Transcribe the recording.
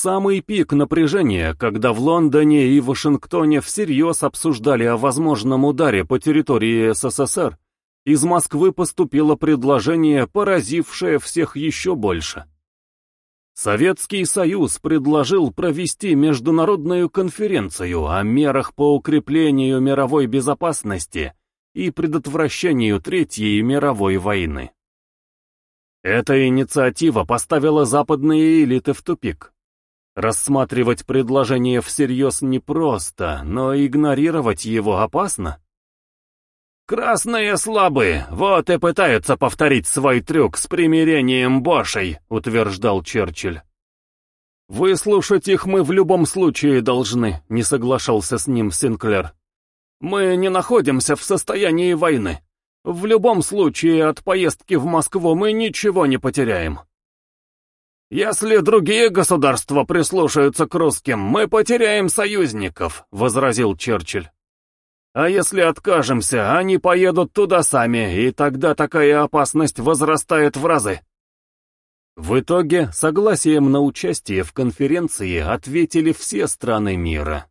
самый пик напряжения, когда в Лондоне и Вашингтоне всерьез обсуждали о возможном ударе по территории СССР, из Москвы поступило предложение, поразившее всех еще больше. Советский Союз предложил провести международную конференцию о мерах по укреплению мировой безопасности и предотвращению Третьей мировой войны. Эта инициатива поставила западные элиты в тупик. Рассматривать предложение всерьез непросто, но игнорировать его опасно. «Красные слабые, вот и пытаются повторить свой трюк с примирением Бошей», — утверждал Черчилль. «Выслушать их мы в любом случае должны», — не соглашался с ним Синклер. «Мы не находимся в состоянии войны. В любом случае от поездки в Москву мы ничего не потеряем». «Если другие государства прислушаются к русским, мы потеряем союзников», — возразил Черчилль. А если откажемся, они поедут туда сами, и тогда такая опасность возрастает в разы. В итоге согласием на участие в конференции ответили все страны мира.